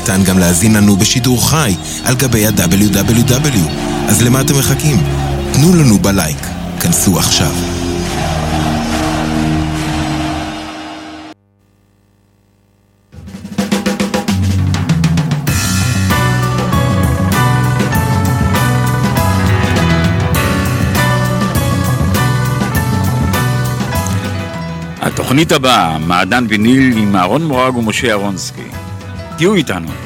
ניתן גם להזין לנו בשידור חי על גבי ה-WW. אז למה אתם מחכים? תנו לנו בלייק. כנסו עכשיו. התוכנית הבאה, מעדן ויניל עם אהרון מורג ומשה אהרונסקי. תהיו איתנו. לכם,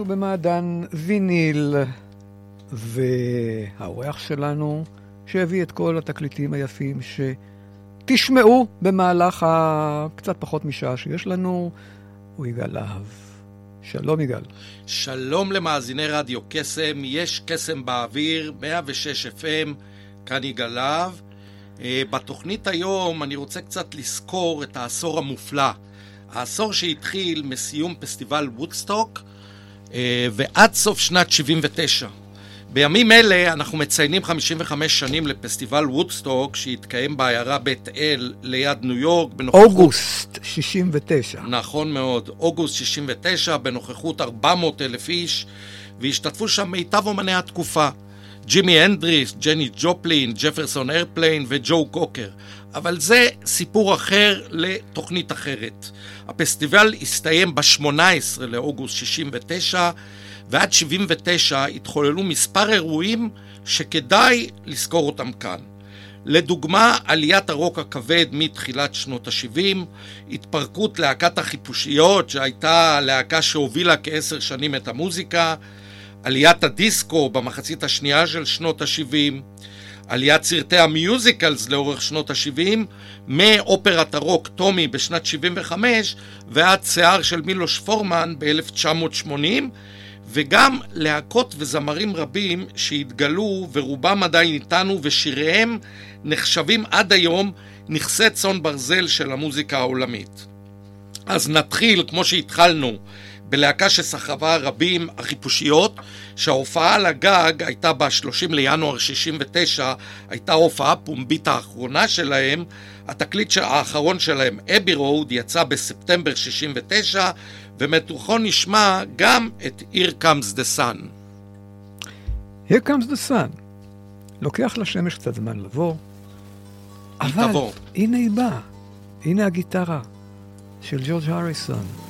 אנחנו במעדן ויניל, והאורח שלנו שהביא את כל התקליטים היפים שתשמעו במהלך הקצת פחות משעה שיש לנו, הוא יגאל להב. שלום יגאל. שלום למאזיני רדיו קסם, יש קסם באוויר, 106 FM, כאן יגאל להב. Uh, בתוכנית היום אני רוצה קצת לזכור את העשור המופלא. העשור שהתחיל מסיום פסטיבל וודסטוק אה, ועד סוף שנת 79. בימים אלה אנחנו מציינים 55 שנים לפסטיבל וודסטוק שהתקיים בעיירה בית אל ליד ניו יורק בנוכחות... אוגוסט 69. נכון מאוד, אוגוסט 69 בנוכחות 400 אלף איש והשתתפו שם מיטב אומני התקופה ג'ימי הנדריקס, ג'ניס ג'ופלין, Jefferson Airplane וג'ו קוקר אבל זה סיפור אחר לתוכנית אחרת. הפסטיבל הסתיים ב-18 לאוגוסט 69 ועד 79 התחוללו מספר אירועים שכדאי לזכור אותם כאן. לדוגמה, עליית הרוק הכבד מתחילת שנות ה-70, התפרקות להקת החיפושיות, שהייתה הלהקה שהובילה כעשר שנים את המוזיקה, עליית הדיסקו במחצית השנייה של שנות ה-70, עליית סרטי המיוזיקלס לאורך שנות ה-70, מאופרת הרוק טומי בשנת 75 ועד שיער של מילוש פורמן ב-1980, וגם להקות וזמרים רבים שהתגלו ורובם עדיין איתנו ושיריהם נחשבים עד היום נכסי צאן ברזל של המוזיקה העולמית. אז נתחיל, כמו שהתחלנו, בלהקה שסחבה רבים, החיפושיות, שההופעה על הגג הייתה ב-30 לינואר 69, הייתה ההופעה הפומבית האחרונה שלהם. התקליט האחרון שלהם, אבי רוד, יצא בספטמבר 69, ומתוכו נשמע גם את Here Comes the Sun. Here comes the sun. לוקח לשמש קצת זמן לבוא, אבל תבוא. הנה היא באה. הנה הגיטרה של ג'ורג' הריסון.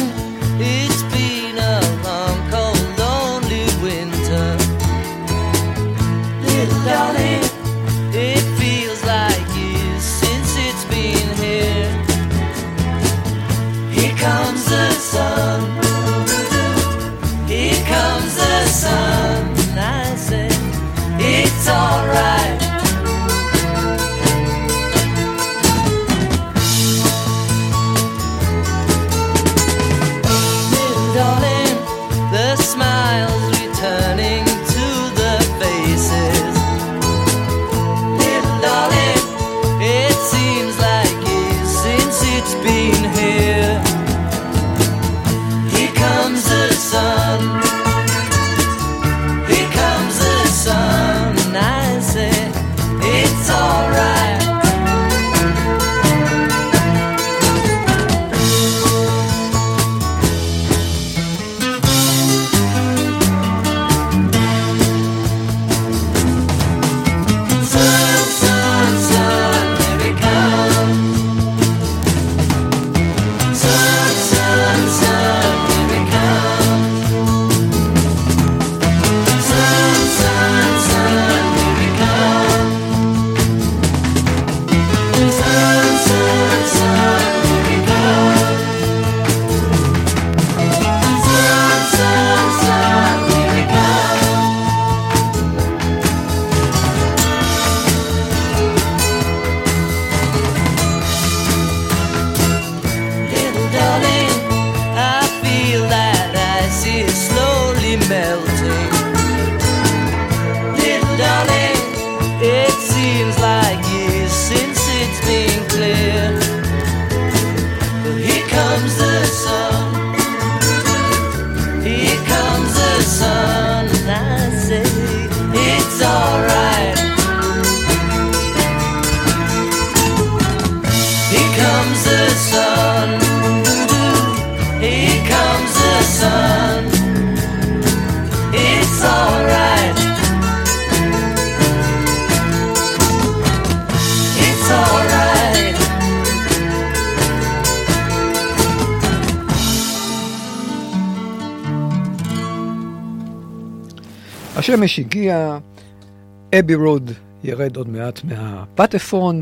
אבי רוד ירד עוד מעט מהפטפון,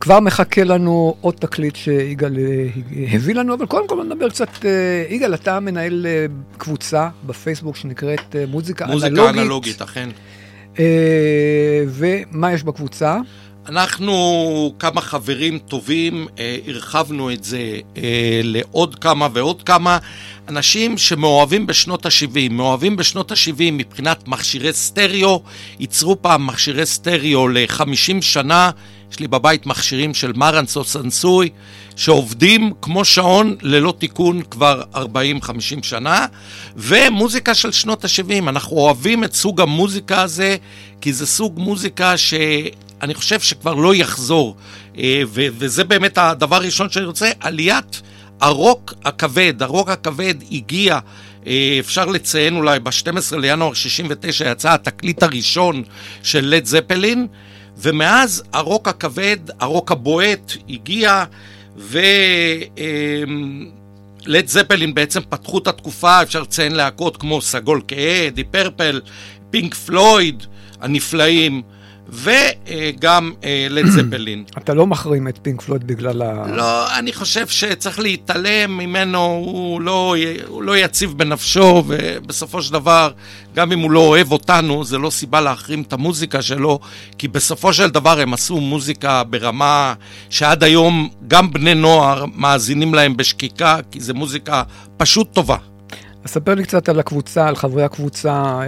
כבר מחכה לנו עוד תקליט שיגאל הביא לנו, אבל קודם כל נדבר קצת, אה, יגאל, אתה מנהל אה, קבוצה בפייסבוק שנקראת אה, מוזיקה מוזיקה אנלוגית. אנלוגית, אכן. ומה יש בקבוצה? אנחנו כמה חברים טובים, אה, הרחבנו את זה אה, לעוד כמה ועוד כמה אנשים שמאוהבים בשנות ה-70. מאוהבים בשנות ה-70 מבחינת מכשירי סטריאו, ייצרו פעם מכשירי סטריאו ל-50 שנה. יש לי בבית מכשירים של מרנס או סנסוי, שעובדים כמו שעון ללא תיקון כבר 40-50 שנה, ומוזיקה של שנות ה-70. אנחנו אוהבים את סוג המוזיקה הזה, כי זה סוג מוזיקה ש... אני חושב שכבר לא יחזור. אה, וזה באמת הדבר הראשון שאני רוצה, עליית הרוק הכבד. הרוק הכבד הגיע, אה, אפשר לציין אולי ב-12 לינואר 69 יצא התקליט הראשון של לד זפלין, ומאז הרוק הכבד, הרוק הבועט, הגיע, ו... לד זפלין בעצם פתחו את התקופה, אפשר לציין להקות כמו סגול כהה, די פרפל, פינק פלויד הנפלאים. וגם לד זפלין. אתה לא מחרים את פינק פלויד בגלל ה... לא, אני חושב שצריך להתעלם ממנו, הוא לא, הוא לא יציב בנפשו, ובסופו של דבר, גם אם הוא לא אוהב אותנו, זה לא סיבה להחרים את המוזיקה שלו, כי בסופו של דבר הם עשו מוזיקה ברמה שעד היום גם בני נוער מאזינים להם בשקיקה, כי זו מוזיקה פשוט טובה. ספר לי קצת על הקבוצה, על חברי הקבוצה. אה,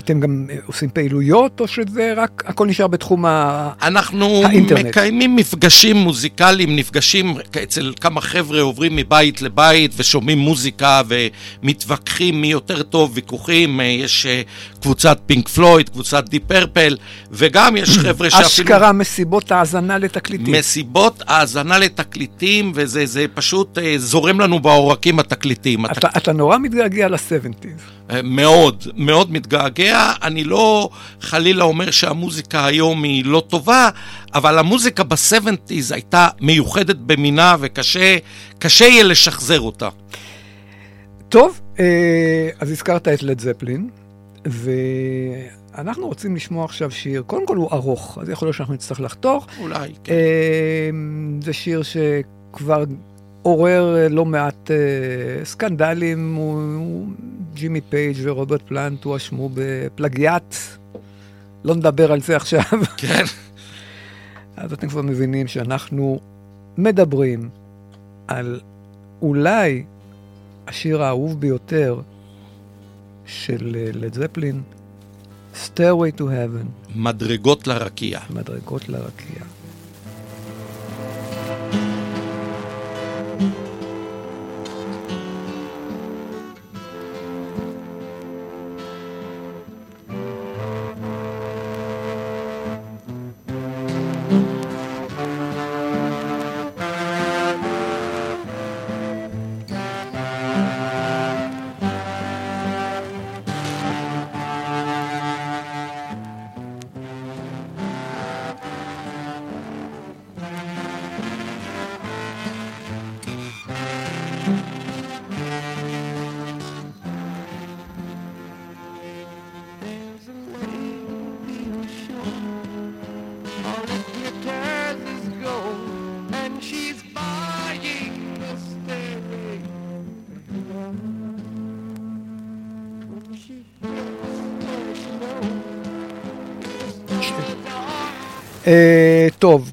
אתם גם עושים פעילויות, או שזה רק, הכל נשאר בתחום האינטרנט? אנחנו האינטרנט. מקיימים מפגשים מוזיקליים, נפגשים אצל כמה חבר'ה, עוברים מבית לבית ושומעים מוזיקה ומתווכחים מי יותר טוב, ויכוחים. אה, יש אה, קבוצת פינק פלויד, קבוצת די פרפל, וגם יש חבר'ה שאפילו... אשכרה מסיבות האזנה לתקליטים. מסיבות האזנה לתקליטים, וזה פשוט זורם לנו בעורקים התקליטים. אתה, אתה נורא מתגעגע ל-70's. אה, מאוד, מאוד מתגעגע. אני לא חלילה אומר שהמוזיקה היום היא לא טובה, אבל המוזיקה ב-70's הייתה מיוחדת במינה וקשה יהיה לשחזר אותה. טוב, אה, אז הזכרת את לד זפלין, ואנחנו רוצים לשמוע עכשיו שיר, קודם כל הוא ארוך, אז יכול להיות שאנחנו נצטרך לחתוך. אולי, כן. אה, זה שיר שכבר עורר אה, לא מעט uh, סקנדלים, הוא, הוא, ג'ימי פייג' ורוברט פלנט הואשמו בפלגיאט, לא נדבר על זה עכשיו. כן. אז אתם כבר מבינים שאנחנו מדברים על אולי השיר האהוב ביותר של לד זפלין, Stairway to Heaven. מדרגות לרקיע. מדרגות לרקיע.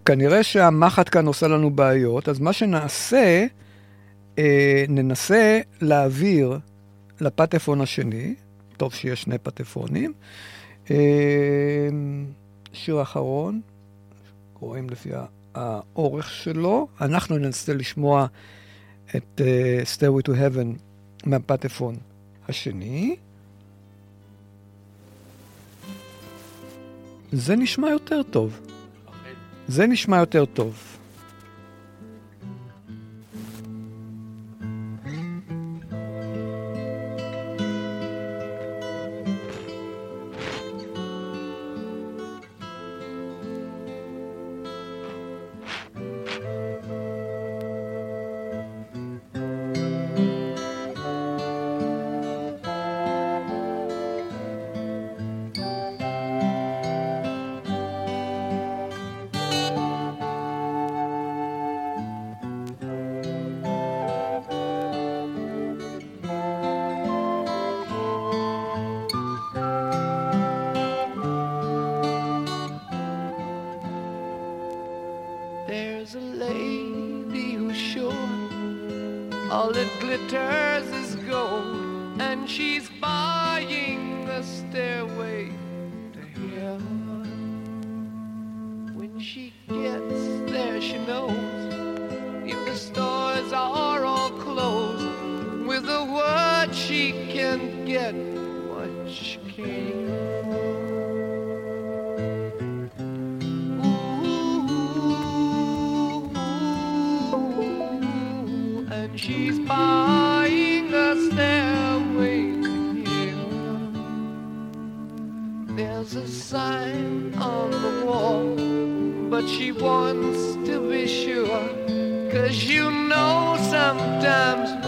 כנראה שהמחט כאן עושה לנו בעיות, אז מה שנעשה, uh, ננסה להעביר לפטפון השני, טוב שיש שני פטפונים. Uh, שיר אחרון, רואים לפי האורך שלו, אנחנו ננסה לשמוע את uh, Stairway to Heaven מהפטפון השני. זה נשמע יותר טוב. זה נשמע יותר טוב. sign on the wall, but she wants to be sure. Cause you know sometimes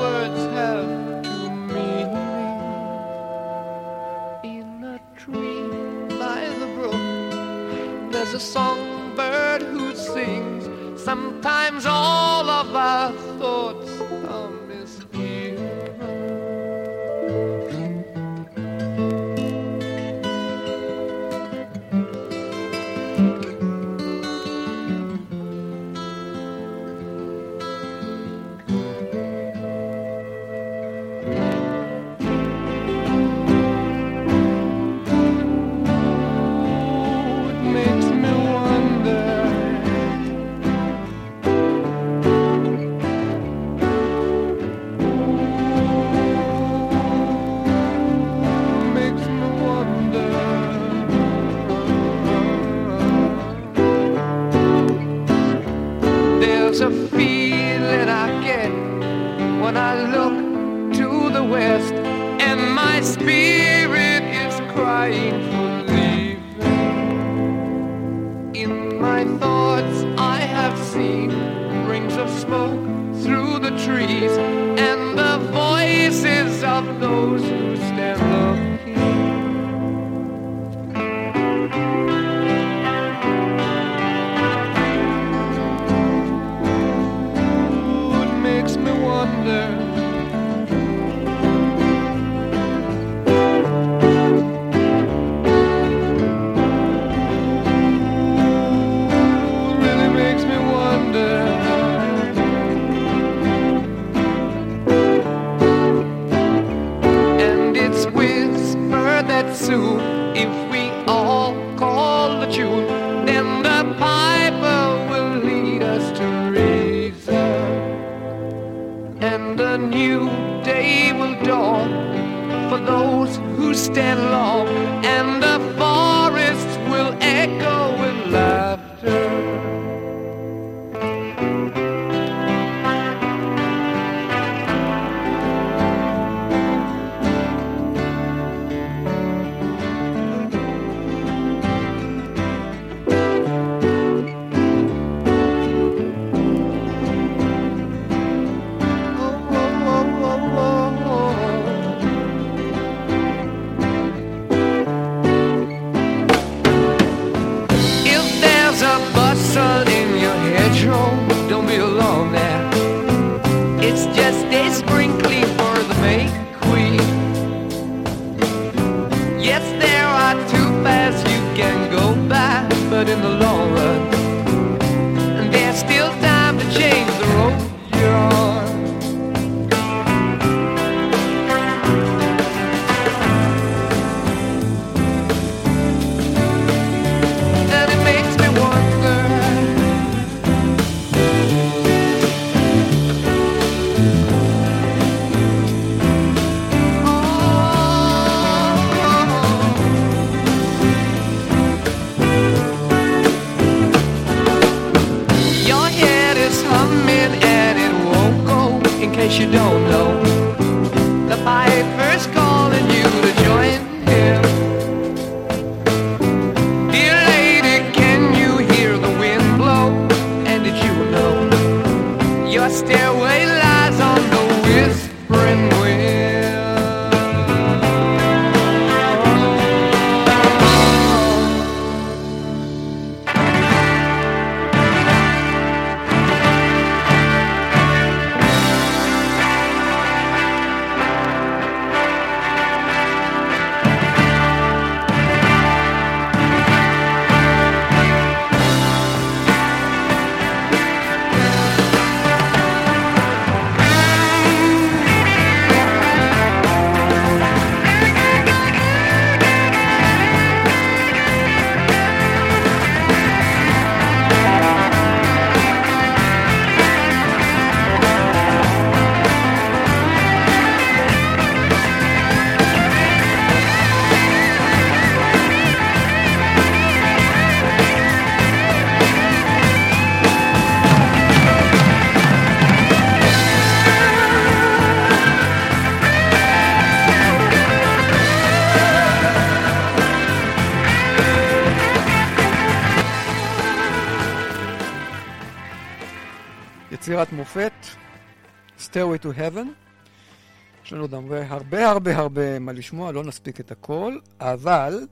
Stairway to Heaven. יש לנו עוד הרבה הרבה הרבה הרבה מה לשמוע, לא נספיק את הכל, אבל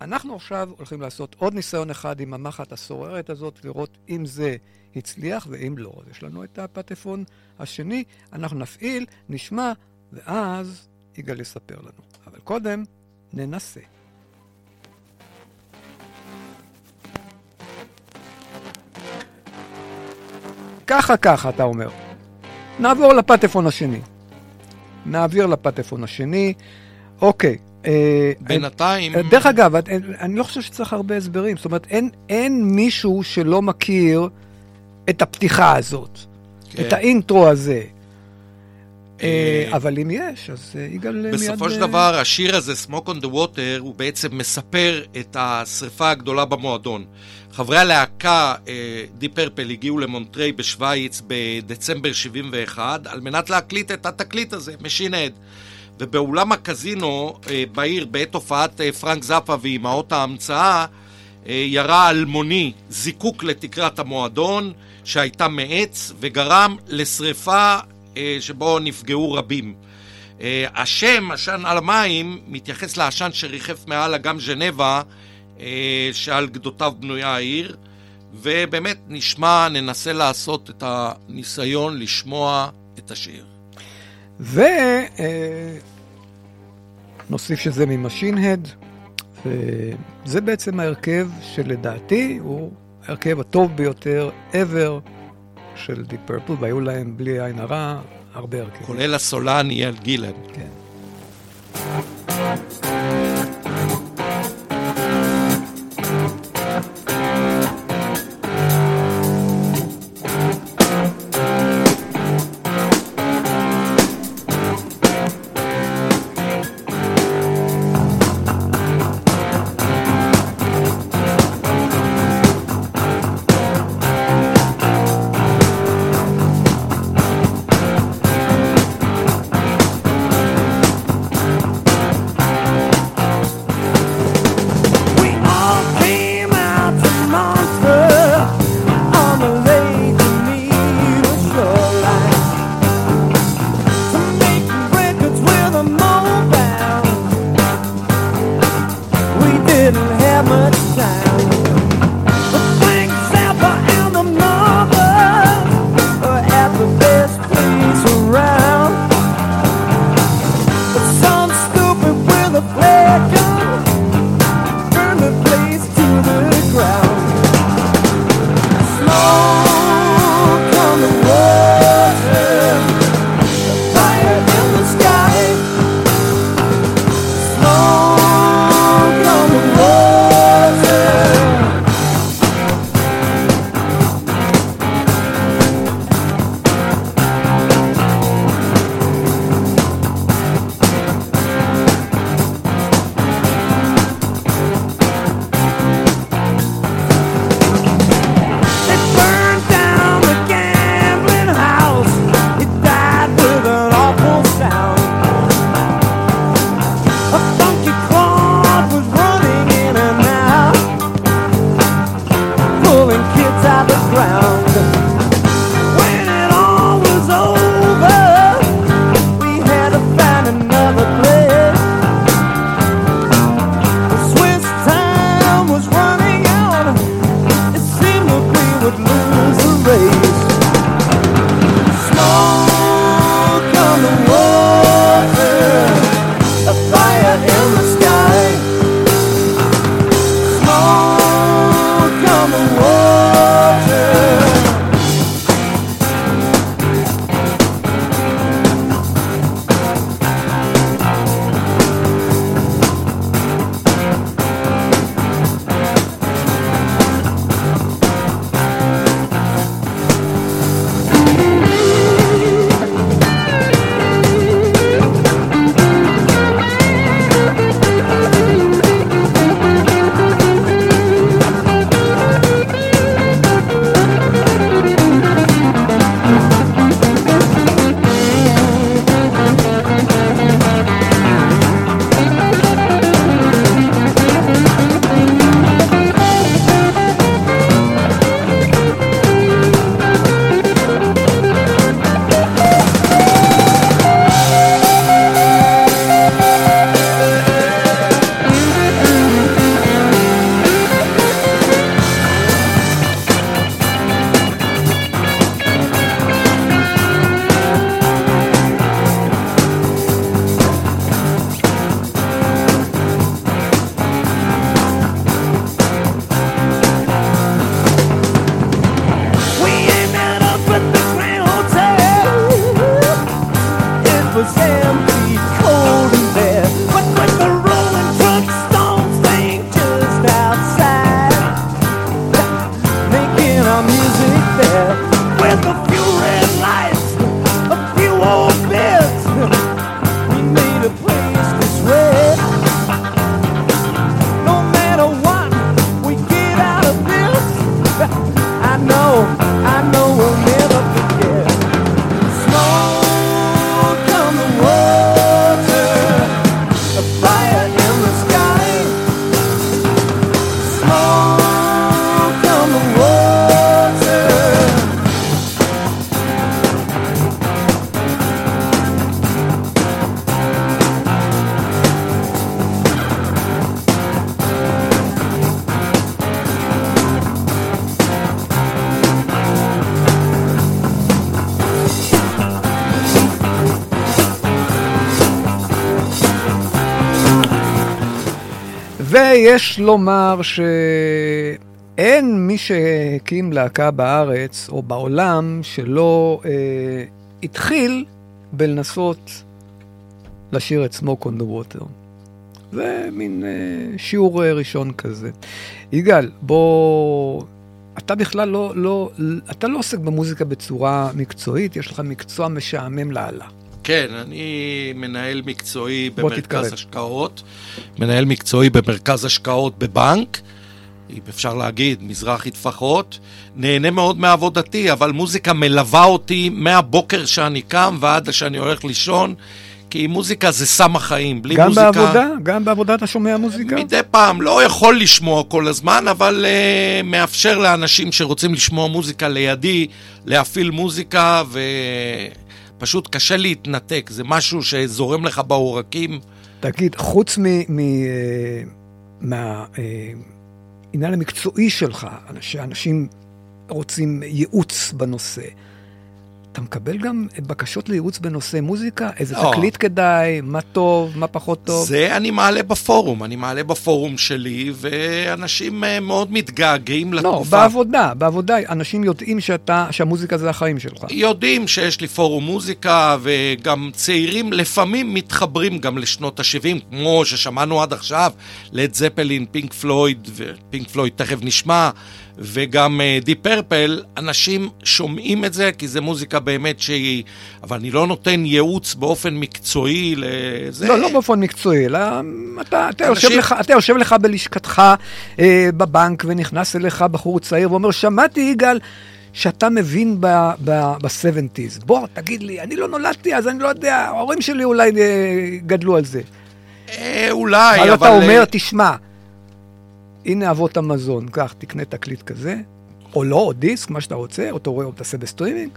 אנחנו עכשיו הולכים לעשות עוד ניסיון אחד עם המחט הסוררת הזאת, לראות אם זה הצליח ואם לא. אז יש לנו את הפטפון השני, אנחנו נפעיל, נשמע, ואז יגאל יספר לנו. אבל קודם, ננסה. ככה ככה, אתה אומר. נעבור לפטפון השני. נעביר לפטפון השני. אוקיי. אה, בינתיים... אה, דרך אגב, את- אני לא חושב שצריך הרבה הסברים. זאת אומרת, אין, אין מישהו שלא מכיר את הפתיחה הזאת, כן. את האינטרו הזה. אה, אה, אבל אם יש, אז אה, יגאל מיד... בסופו של דבר, השיר הזה, Smoke on the Water, הוא בעצם מספר את השריפה הגדולה במועדון. חברי הלהקה, Deep Purple, הגיעו למונטריי בשוויץ בדצמבר 71, על מנת להקליט את התקליט הזה, Machine Head. ובאולם הקזינו בעיר, בעת הופעת פרנק זאפה ואימהות ההמצאה, אה, ירה אלמוני זיקוק לתקרת המועדון, שהייתה מעץ, וגרם לשריפה שבו נפגעו רבים. אה, השם, עשן על המים, מתייחס לעשן שריחף מעל אגם ז'נבה, אה, שעל גדותיו בנויה העיר, ובאמת נשמע, ננסה לעשות את הניסיון לשמוע את השיר. ונוסיף שזה מ Machine Head, וזה בעצם ההרכב שלדעתי הוא ההרכב הטוב ביותר ever של Deep Purple, והיו להם בלי עין הרע הרבה הרכבים. כולל הסולן איאן גילן. כן. ויש לומר שאין מי שהקים להקה בארץ או בעולם שלא אה, התחיל בלנסות לשיר את Smoke on the Water. זה מין אה, שיעור אה, ראשון כזה. יגאל, בוא... אתה בכלל לא, לא, אתה לא עוסק במוזיקה בצורה מקצועית, יש לך מקצוע משעמם לאללה. כן, אני מנהל מקצועי במרכז. השקעות. מנהל מקצועי במרכז השקעות בבנק. אם אפשר להגיד, מזרחי טפחות. נהנה מאוד מעבודתי, אבל מוזיקה מלווה אותי מהבוקר שאני קם ועד שאני הולך לישון, כי מוזיקה זה סם החיים. בלי גם מוזיקה... בעבודה? גם בעבודה אתה שומע מוזיקה? מדי פעם, לא יכול לשמוע כל הזמן, אבל uh, מאפשר לאנשים שרוצים לשמוע מוזיקה לידי להפעיל מוזיקה, ופשוט קשה להתנתק, זה משהו שזורם לך בעורקים. תגיד, חוץ מהעניין המקצועי שלך, שאנשים רוצים ייעוץ בנושא, אתה מקבל גם בקשות לייעוץ בנושא מוזיקה? איזה לא. תקליט כדאי, מה טוב, מה פחות טוב? זה אני מעלה בפורום, אני מעלה בפורום שלי, ואנשים uh, מאוד מתגעגעים לא, לתקופה. בעבודה, בעבודה, אנשים יודעים שאתה, שהמוזיקה זה החיים שלך. יודעים שיש לי פורום מוזיקה, וגם צעירים לפעמים מתחברים גם לשנות ה-70, כמו ששמענו עד עכשיו, לד זפלין, פינק פלויד, ופינק פלויד תכף נשמע, וגם די פרפל, אנשים שומעים את זה, כי זה מוזיקה באמת שהיא... אבל אני לא נותן ייעוץ באופן מקצועי לזה. לא, לא באופן מקצועי, אלא אתה, אתה, אנשים- יושב לך, אתה יושב לך בלשכתך אה, בבנק ונכנס אליך בחור צעיר ואומר, שמעתי יגאל שאתה מבין ב-70's. בוא, תגיד לי, אני לא נולדתי אז, אני לא יודע, ההורים שלי אולי אה, גדלו על זה. אה, אולי, אבל אבל... אתה אומר, אה, תשמע, הנה אבות המזון, קח, תקנה תקליט כזה, או לא, או דיסק, מה שאתה רוצה, או אתה רואה, או תעשה בסטרימינג.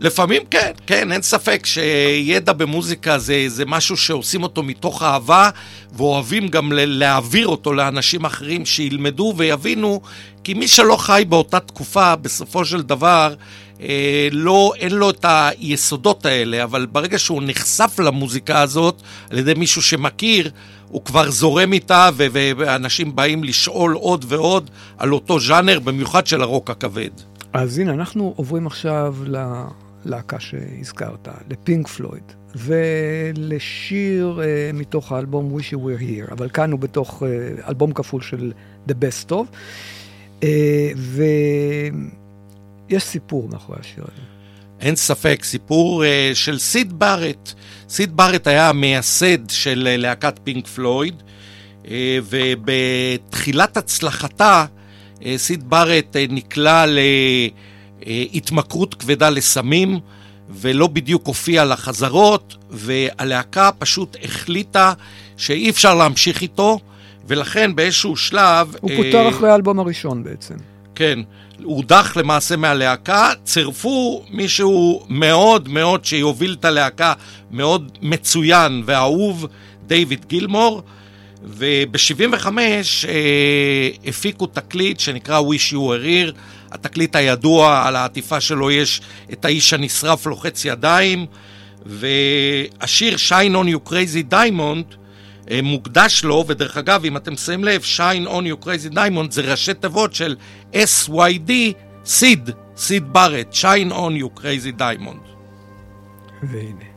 לפעמים כן, כן, אין ספק שידע במוזיקה זה, זה משהו שעושים אותו מתוך אהבה, ואוהבים גם להעביר אותו לאנשים אחרים שילמדו ויבינו, כי מי שלא חי באותה תקופה, בסופו של דבר, אה, לא, אין לו את היסודות האלה, אבל ברגע שהוא נחשף למוזיקה הזאת על ידי מישהו שמכיר, הוא כבר זורם איתה, ו- ואנשים באים לשאול עוד ועוד על אותו ז'אנר, במיוחד של הרוק הכבד. אז הנה, אנחנו עוברים עכשיו ללהקה שהזכרת, לפינק פלויד, ולשיר uh, מתוך האלבום Wish You Were Here, אבל כאן הוא בתוך uh, אלבום כפול של The Best Of, uh, ויש סיפור מאחורי השיר הזה. אין ספק, סיפור uh, של סיד בארט. סיד בארט היה המייסד של uh, להקת פינק פלויד, uh, ובתחילת הצלחתה, uh, סיד בארט uh, נקלע להתמכרות כבדה לסמים, ולא בדיוק הופיע לחזרות, והלהקה פשוט החליטה שאי אפשר להמשיך איתו, ולכן באיזשהו שלב... הוא אה, פוטר אחרי האלבום הראשון בעצם. כן, הודח למעשה מהלהקה, צירפו מישהו מאוד מאוד שיוביל את הלהקה, מאוד מצוין ואהוב, דיוויד גילמור, וב-75 אה, הפיקו תקליט שנקרא Wish You Were Here, התקליט הידוע, על העטיפה שלו יש את האיש הנשרף לוחץ ידיים, והשיר Shine on You Crazy Diamond מוקדש לו, ודרך אגב, אם אתם שמים לב, Shine on You Crazy Diamond זה ראשי תיבות של SYD, סיד, סיד בארט, Shine on You Crazy Diamond. והנה.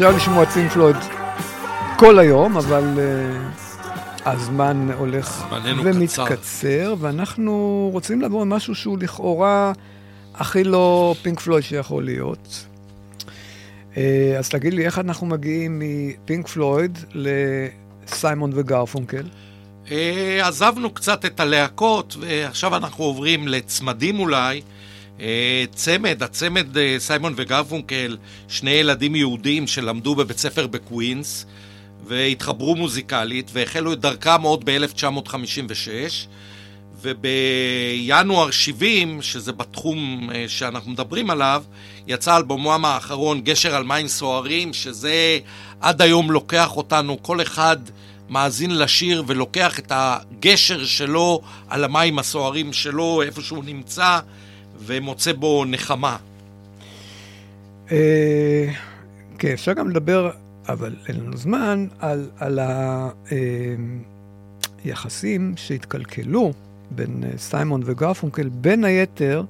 אפשר לשמוע את פינק פלויד כל היום, אבל uh, הזמן הולך ומתקצר, ואנחנו רוצים לעבור למשהו שהוא לכאורה הכי לא פינק פלויד שיכול להיות. Uh, אז תגיד לי, איך אנחנו מגיעים מפינק פלויד לסיימון וגרפונקל? אה, עזבנו קצת את הלהקות, ועכשיו אנחנו עוברים לצמדים אולי. אה, צמד, הצמד אה, סיימון וגרפונקל, שני ילדים יהודים שלמדו בבית ספר בקווינס, והתחברו מוזיקלית, והחלו את דרכם עוד ב-1956, ובינואר 70, שזה בתחום אה, שאנחנו מדברים עליו, יצא אלבומם האחרון, גשר על מים סוערים, שזה עד היום לוקח אותנו, כל אחד מאזין לשיר ולוקח את הגשר שלו על המים הסוערים שלו, איפה שהוא נמצא, ומוצא בו נחמה. אה, כן, אפשר גם לדבר אבל אין לנו זמן, על, על היחסים שהתקלקלו בין אה, סיימון וגרפונקל, בין היתר,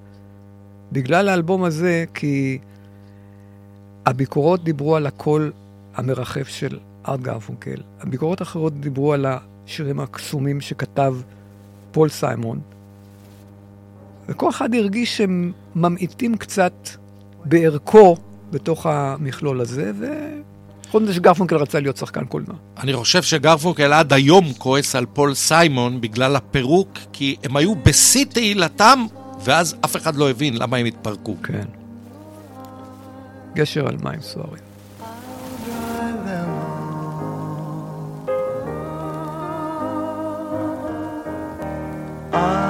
בגלל האלבום הזה, כי הביקורות דיברו על הקול המרחף של ארט גרפונקל. הביקורות האחרות דיברו על השירים הקסומים שכתב פול סיימון. וכל אחד הרגיש שהם ממעיטים קצת בערכו בתוך המכלול הזה, וחוץ מזה שגרפונקל רצה להיות שחקן קולנוע. אני חושב שגרפונקל עד היום כועס על פול סיימון בגלל הפירוק, כי הם היו בשיא תהילתם, ואז אף אחד לא הבין למה הם התפרקו. כן. גשר על מים סוערים. I'm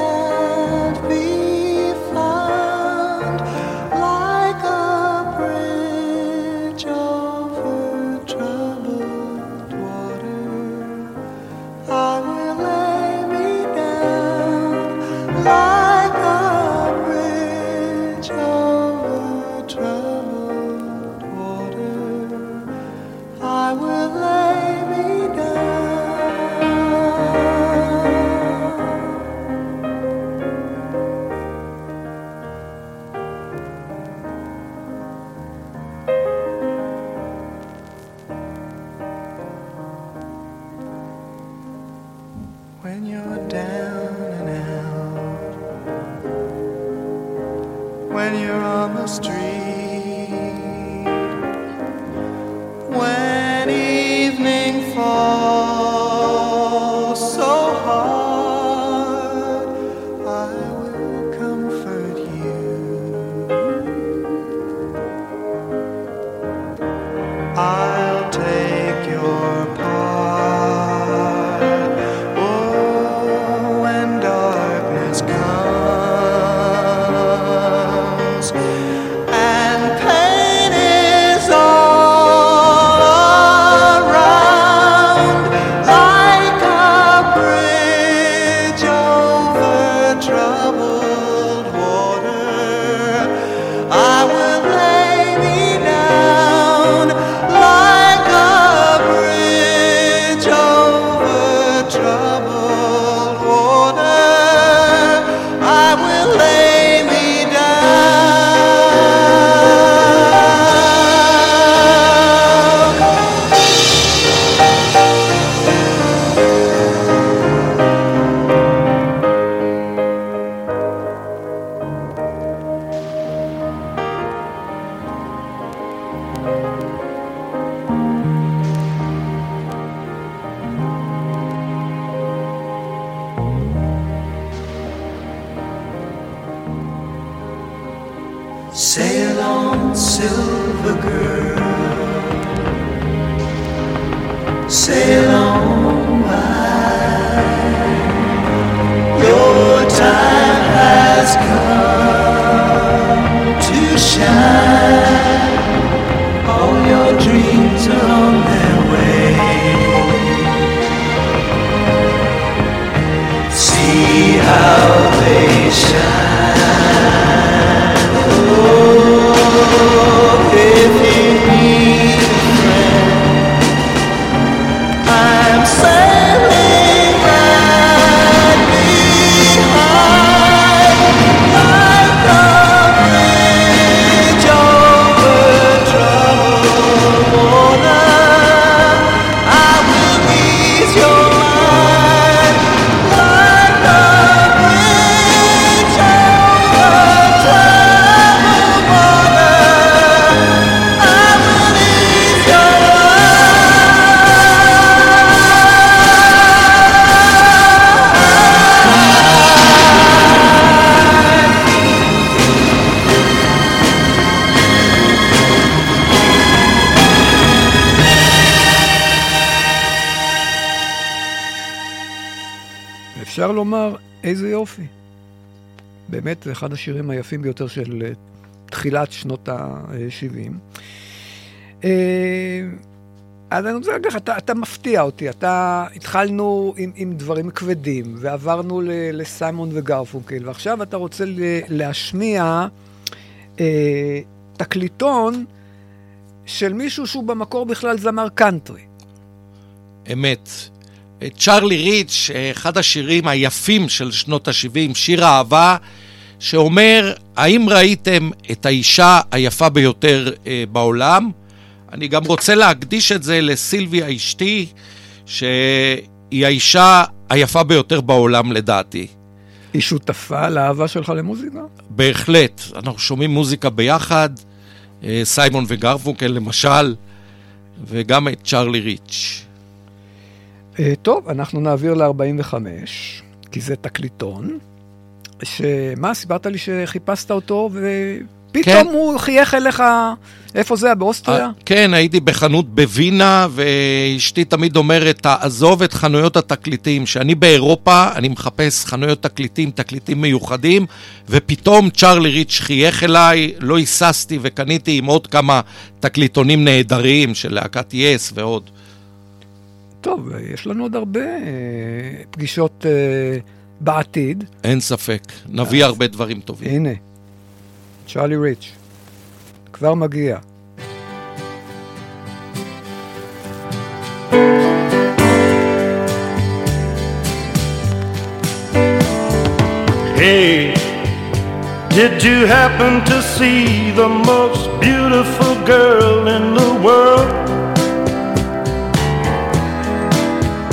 אפשר לומר, איזה יופי. באמת, זה אחד השירים היפים ביותר של אה, תחילת שנות ה-70. אז אני רוצה להגיד לך, אתה, אתה מפתיע אותי. אתה, התחלנו עם, עם דברים כבדים, ועברנו לסיימון וגרפונקל, ועכשיו אתה רוצה להשמיע אה, תקליטון של מישהו שהוא במקור בכלל זמר קאנטרי. אמת. צ'ארלי ריץ', אחד השירים היפים של שנות ה-70, שיר אהבה, שאומר, האם ראיתם את האישה היפה ביותר אה, בעולם? אני גם רוצה להקדיש את זה לסילביה אשתי, שהיא האישה היפה ביותר בעולם לדעתי. היא שותפה לאהבה שלך למוזיקה? בהחלט, אנחנו שומעים מוזיקה ביחד, אה, סיימון וגרפונקל למשל, וגם את צ'ארלי ריץ'. אה, טוב, אנחנו נעביר ל-45, כי זה תקליטון, שמה, סיפרת לי שחיפשת אותו, ופתאום כן. הוא חייך אליך, איפה זה היה? באוסטריה? אה, כן, הייתי בחנות בווינה, ואשתי תמיד אומרת, תעזוב את חנויות התקליטים. כשאני באירופה, אני מחפש חנויות תקליטים, תקליטים מיוחדים, ופתאום צ'ארלי ריץ' חייך אליי, לא היססתי וקניתי עם עוד כמה תקליטונים נהדרים של להקת יס ועוד. טוב, יש לנו עוד הרבה אה, פגישות אה, בעתיד. אין ספק, נביא הרבה דברים טובים. הנה, צ'ארלי ריץ', כבר מגיע. Hey, did you happen to see the most beautiful girl in the world?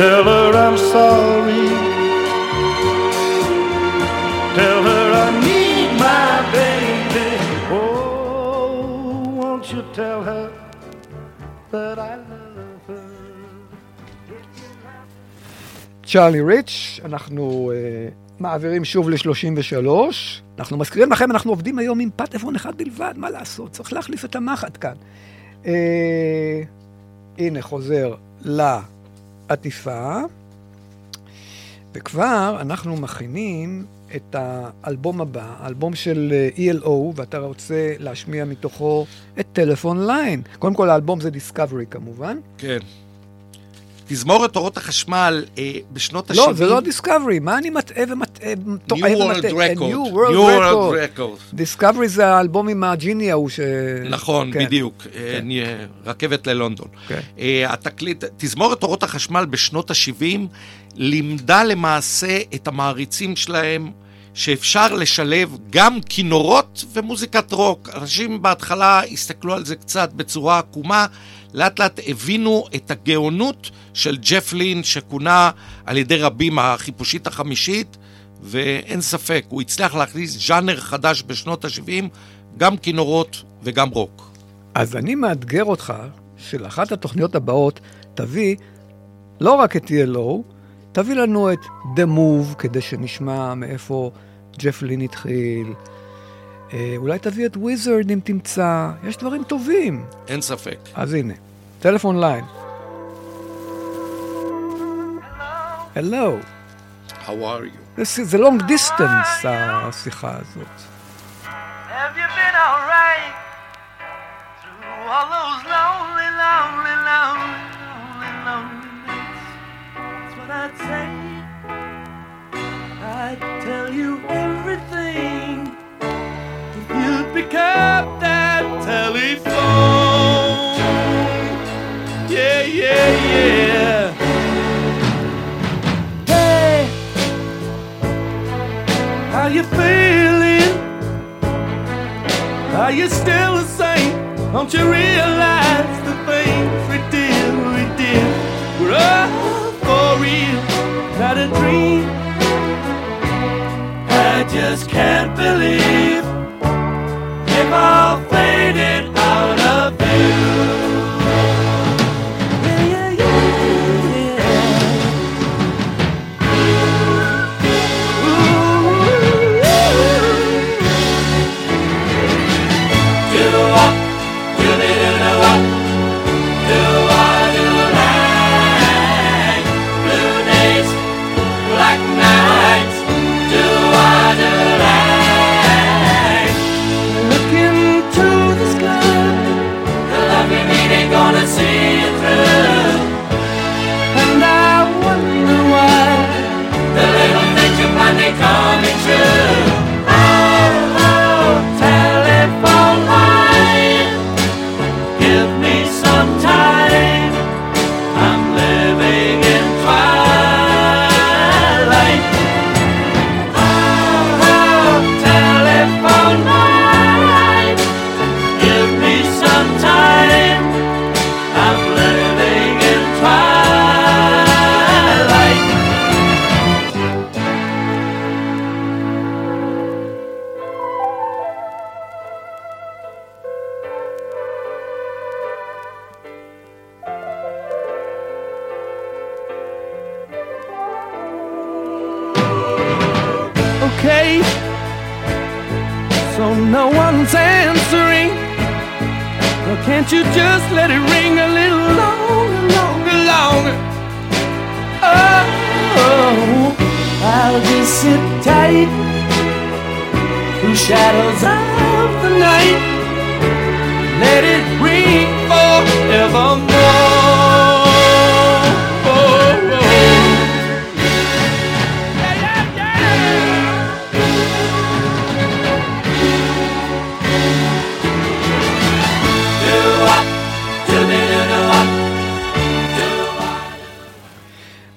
tell her I'm sorry. Tell her I need my baby. Oh, won't you tell her? that I love her. צ'ארלי ריץ', אנחנו uh, מעבירים שוב ל-33. אנחנו מזכירים לכם, אנחנו עובדים היום עם פטפון אחד בלבד, מה לעשות? צריך להחליף את המחט כאן. אה, הנה, חוזר לעטיפה, וכבר אנחנו מכינים את האלבום הבא, האלבום של אה, ELO, ואתה רוצה להשמיע מתוכו את Telephone Line. קודם כל, האלבום זה Discovery כמובן. כן. תזמורת אורות החשמל אה, בשנות ה-70. לא, זה לא Discovery, מה אני מטעה ומטעה? New World Record. New World Record. Discovery זה האלבום עם הג'יני ההוא ש... נכון, כן. בדיוק. אה, נהיה- רכבת ללונדון. כן. אה, התקליט, תזמורת אורות החשמל בשנות ה-70 לימדה למעשה את המעריצים שלהם שאפשר לשלב גם כינורות ומוזיקת רוק. אנשים בהתחלה הסתכלו על זה קצת בצורה עקומה, לאט לאט הבינו את הגאונות של ג'ף לין, שכונה על ידי רבים החיפושית החמישית, ואין ספק, הוא הצליח להכניס ז'אנר חדש בשנות ה-70, גם כינורות וגם רוק. אז אני מאתגר אותך, שלאחת התוכניות הבאות תביא לא רק את ELO, תביא לנו את The Move, כדי שנשמע מאיפה ג'ף לין התחיל. אה, אולי תביא את Wizzard אם תמצא, יש דברים טובים. אין ספק. אז הנה, Telephone Line. Hello. How are you? זה- זה long distance, השיחה הזאת. Have you been alright through all those lonely, lonely, lonely, lonely, lonely nights? That's what I'd say. I'd tell you everything pick up that telephone. Yeah, yeah, yeah. Hey, how you feeling? Are you still the same? Don't you realize the things we did, we did were all for real, not a dream? I just can't believe flame of faded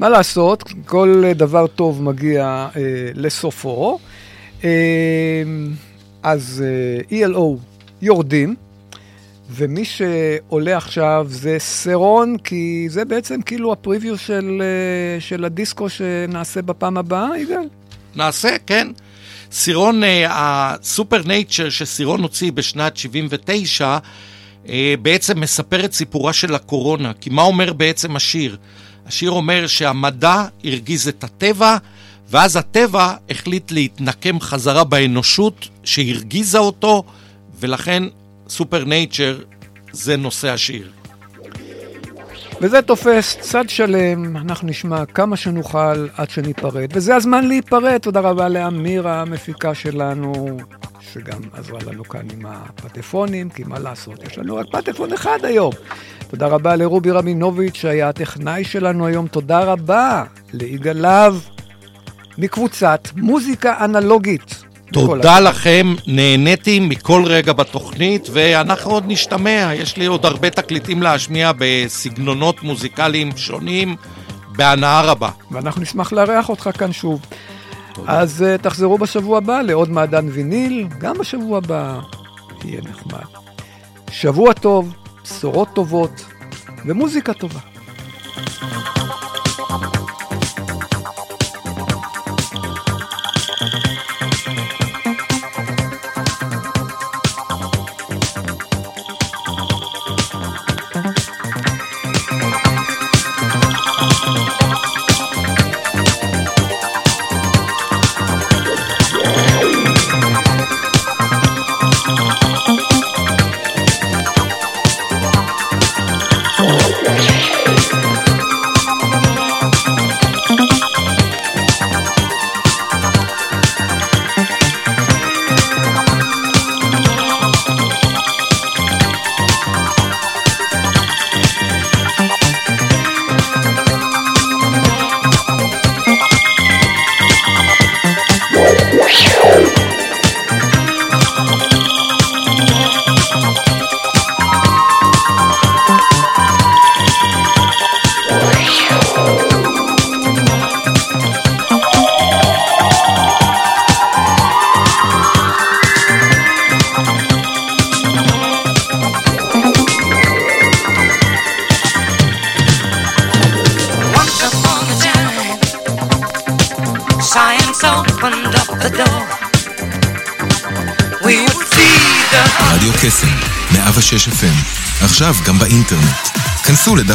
לעשות, כל אה, דבר טוב מגיע אה, לסופו. אה, אז אה, ELO יורדים, ומי שעולה עכשיו זה סרון, כי זה בעצם כאילו הפריוויו של, אה, של הדיסקו שנעשה בפעם הבאה, יגאל? נעשה, כן. סירון, אה, הסופר נייצ'ר שסירון הוציא בשנת 79, אה, בעצם מספר את סיפורה של הקורונה. כי מה אומר בעצם השיר? השיר אומר שהמדע הרגיז את הטבע, ואז הטבע החליט להתנקם חזרה באנושות שהרגיזה אותו, ולכן סופר נייצ'ר זה נושא השיר. וזה תופס צד שלם, אנחנו נשמע כמה שנוכל עד שניפרד. וזה הזמן להיפרד, תודה רבה לאמירה המפיקה שלנו, שגם עזרה לנו כאן עם הפטפונים, כי מה לעשות, יש לנו רק פטפון אחד היום. תודה רבה לרובי רמינוביץ' שהיה הטכנאי שלנו היום, תודה רבה ליגאל להב מקבוצת מוזיקה אנלוגית. תודה לכם, נהניתי מכל רגע בתוכנית, ואנחנו עוד נשתמע. יש לי עוד הרבה תקליטים להשמיע בסגנונות מוזיקליים שונים, בהנאה רבה. ואנחנו נשמח לארח אותך כאן שוב. אז uh, תחזרו בשבוע הבא לעוד מעדן ויניל, גם בשבוע הבא יהיה נחמד. שבוע טוב, בשורות טובות ומוזיקה טובה.